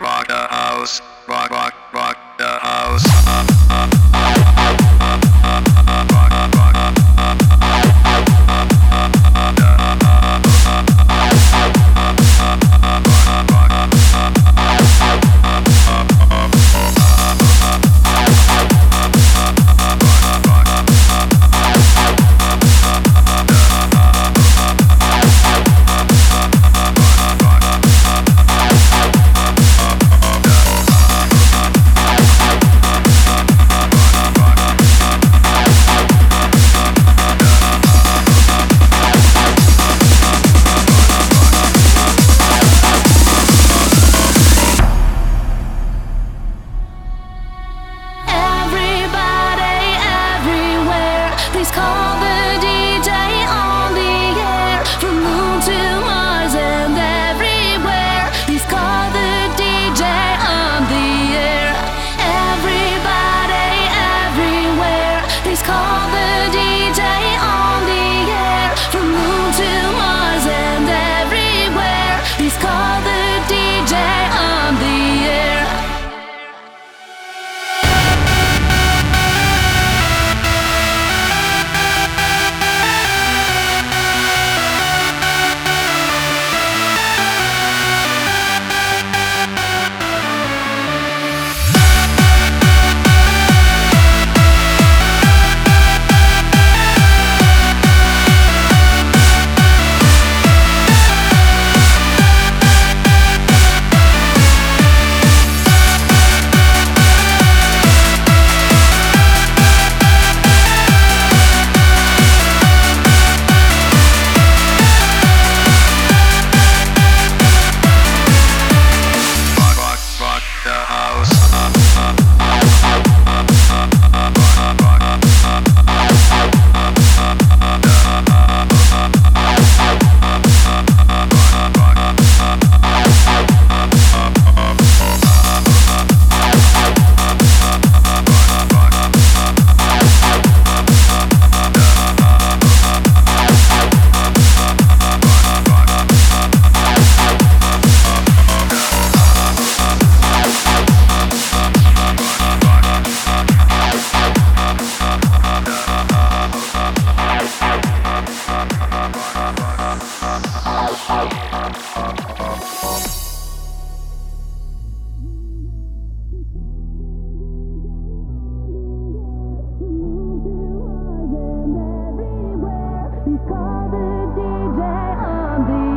Rock the house. Rock rock please call The.